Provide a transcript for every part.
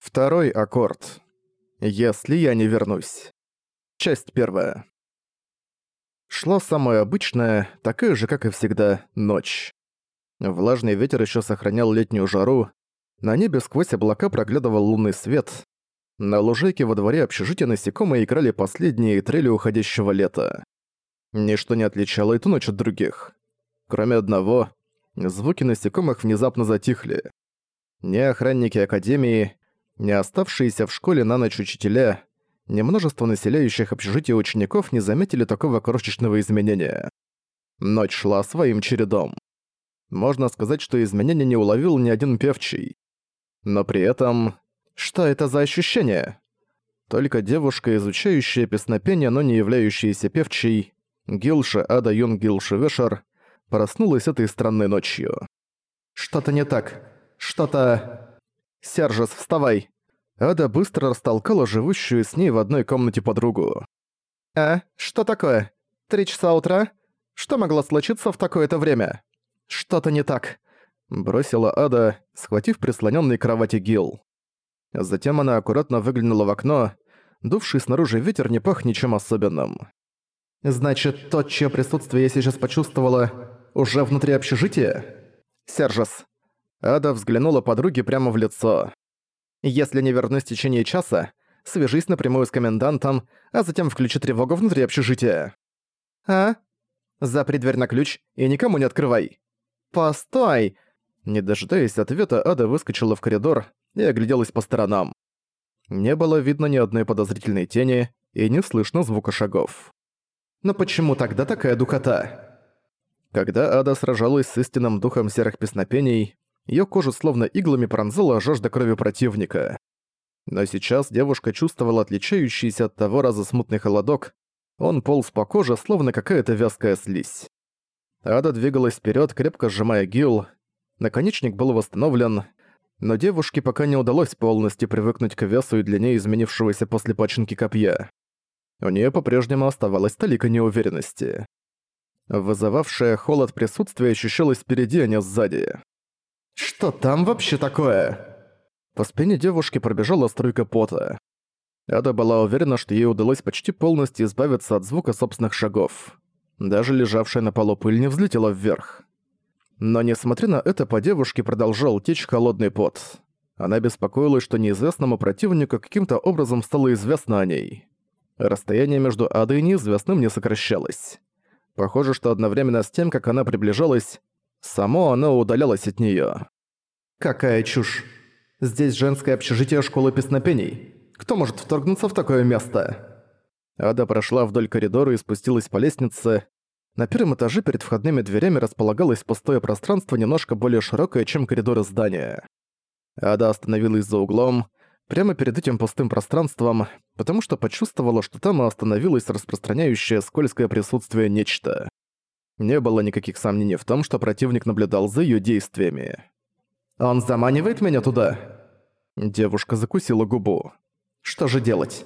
Второй аккорд. Если я не вернусь. Часть первая. Шла самая обычная, такая же, как и всегда, ночь. Влажный ветер еще сохранял летнюю жару, на небе сквозь облака проглядывал лунный свет. На лужайке во дворе общежития насекомые играли последние трели уходящего лета. Ничто не отличало эту ночь от других. Кроме одного, звуки насекомых внезапно затихли. Ни охранники Академии, ни оставшиеся в школе на ночь учителя, ни множество населяющих общежитие учеников не заметили такого крошечного изменения. Ночь шла своим чередом. Можно сказать, что изменения не уловил ни один певчий. Но при этом... Что это за ощущение? Только девушка, изучающая песнопение, но не являющаяся певчей, Гилша Ада Юн Гилши Вешер, проснулась этой странной ночью. «Что-то не так. Что-то...» «Сержес, вставай!» Ада быстро растолкала живущую с ней в одной комнате подругу. «А? Что такое? Три часа утра? Что могло случиться в такое-то время? Что-то не так!» Бросила Ада, схватив прислонённый к кровати Гил. Затем она аккуратно выглянула в окно. Дувший снаружи ветер не пах ничем особенным. «Значит, то, чье присутствие я сейчас почувствовала, уже внутри общежития?» «Сержес, Ада взглянула подруге прямо в лицо. «Если не вернусь в течение часа, свяжись напрямую с комендантом, а затем включи тревогу внутри общежития». «А? Запри дверь на ключ и никому не открывай». «Постой!» Не дожидаясь ответа, Ада выскочила в коридор и огляделась по сторонам. Не было видно ни одной подозрительной тени и не слышно звука шагов. «Но почему тогда такая духота?» Когда Ада сражалась с истинным духом серых песнопений, Её кожу словно иглами пронзила жажда крови противника. Но сейчас девушка чувствовала отличающийся от того раза смутный холодок. Он полз по коже, словно какая-то вязкая слизь. Ада двигалась вперед, крепко сжимая гил. Наконечник был восстановлен, но девушке пока не удалось полностью привыкнуть к весу и длине изменившегося после починки копья. У нее по-прежнему оставалась толика неуверенности. Вызывавшее холод присутствие ощущалось впереди, а не сзади. «Что там вообще такое?» По спине девушки пробежала струйка пота. Ада была уверена, что ей удалось почти полностью избавиться от звука собственных шагов. Даже лежавшая на полу пыль не взлетела вверх. Но несмотря на это, по девушке продолжал течь холодный пот. Она беспокоилась, что неизвестному противнику каким-то образом стало известно о ней. Расстояние между Адой и неизвестным не сокращалось. Похоже, что одновременно с тем, как она приближалась, Само оно удалялось от неё. «Какая чушь! Здесь женское общежитие школы песнопений. Кто может вторгнуться в такое место?» Ада прошла вдоль коридора и спустилась по лестнице. На первом этаже перед входными дверями располагалось пустое пространство немножко более широкое, чем коридоры здания. Ада остановилась за углом, прямо перед этим пустым пространством, потому что почувствовала, что там остановилось распространяющее скользкое присутствие нечто. Не было никаких сомнений в том, что противник наблюдал за её действиями. «Он заманивает меня туда?» Девушка закусила губу. «Что же делать?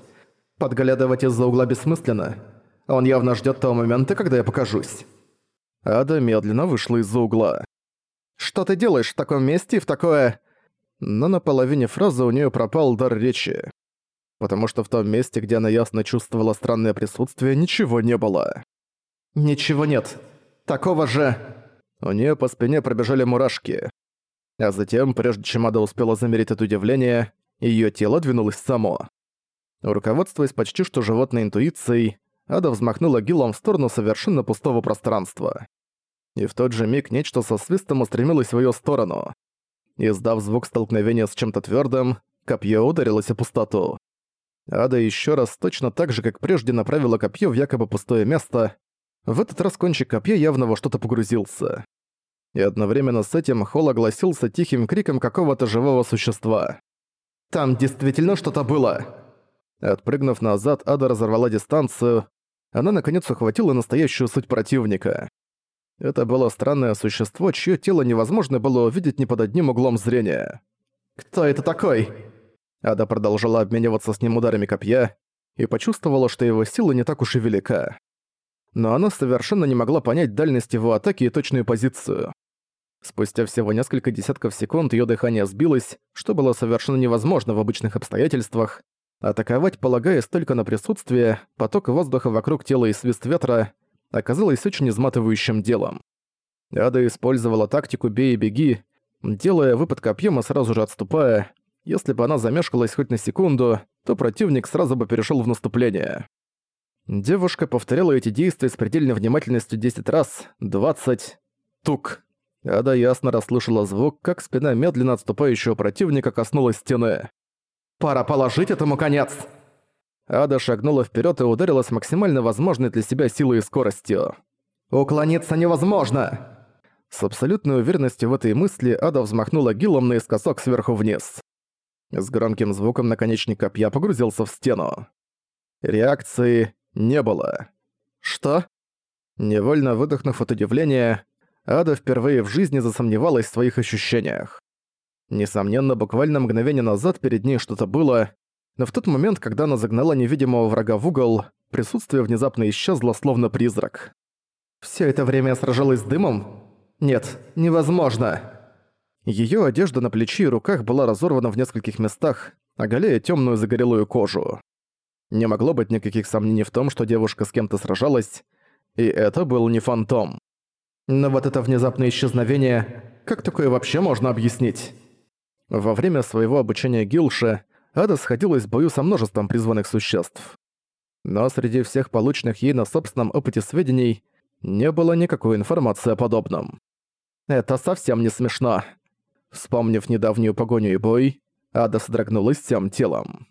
Подглядывать из-за угла бессмысленно. Он явно ждёт того момента, когда я покажусь». Ада медленно вышла из-за угла. «Что ты делаешь в таком месте и в такое...» Но на половине фразы у неё пропал дар речи. Потому что в том месте, где она ясно чувствовала странное присутствие, ничего не было. «Ничего нет. Такого же...» У нее по спине пробежали мурашки. А затем, прежде чем Ада успела замерить от удивления, ее тело двинулось само. Руководствуясь почти что животной интуицией, Ада взмахнула гилом в сторону совершенно пустого пространства. И в тот же миг нечто со свистом устремилось в ее сторону. Издав звук столкновения с чем-то твердым, копье ударилось о пустоту. Ада еще раз точно так же, как прежде, направила копье в якобы пустое место, в этот раз кончик копья явно во что-то погрузился. И одновременно с этим Холл огласился тихим криком какого-то живого существа. «Там действительно что-то было!» Отпрыгнув назад, Ада разорвала дистанцию. Она наконец ухватила настоящую суть противника. Это было странное существо, чье тело невозможно было увидеть ни под одним углом зрения. «Кто это такой?» Ада продолжала обмениваться с ним ударами копья и почувствовала, что его сила не так уж и велика но она совершенно не могла понять дальность его атаки и точную позицию. Спустя всего несколько десятков секунд её дыхание сбилось, что было совершенно невозможно в обычных обстоятельствах. Атаковать, полагаясь только на присутствие, поток воздуха вокруг тела и свист ветра, оказалось очень изматывающим делом. Ада использовала тактику «бей и беги», делая выпад копьем и сразу же отступая. Если бы она замешкалась хоть на секунду, то противник сразу бы перешел в наступление. Девушка повторяла эти действия с предельной внимательностью 10 раз, 20. Тук. Ада ясно расслышала звук, как спина медленно отступающего противника коснулась стены. «Пора положить этому конец!» Ада шагнула вперед и ударила с максимально возможной для себя силой и скоростью. «Уклониться невозможно!» С абсолютной уверенностью в этой мысли Ада взмахнула гилом наискосок сверху вниз. С громким звуком наконечник копья погрузился в стену. Реакции не было. «Что?» Невольно выдохнув от удивления, Ада впервые в жизни засомневалась в своих ощущениях. Несомненно, буквально мгновение назад перед ней что-то было, но в тот момент, когда она загнала невидимого врага в угол, присутствие внезапно исчезло, словно призрак. «Всё это время я сражалась с дымом? Нет, невозможно!» Её одежда на плечи и руках была разорвана в нескольких местах, оголяя тёмную загорелую кожу. Не могло быть никаких сомнений в том, что девушка с кем-то сражалась, и это был не фантом. Но вот это внезапное исчезновение, как такое вообще можно объяснить? Во время своего обучения Гилша Ада сходилась в бою со множеством призванных существ. Но среди всех полученных ей на собственном опыте сведений не было никакой информации о подобном. Это совсем не смешно. Вспомнив недавнюю погоню и бой, Ада содрогнулась всем телом.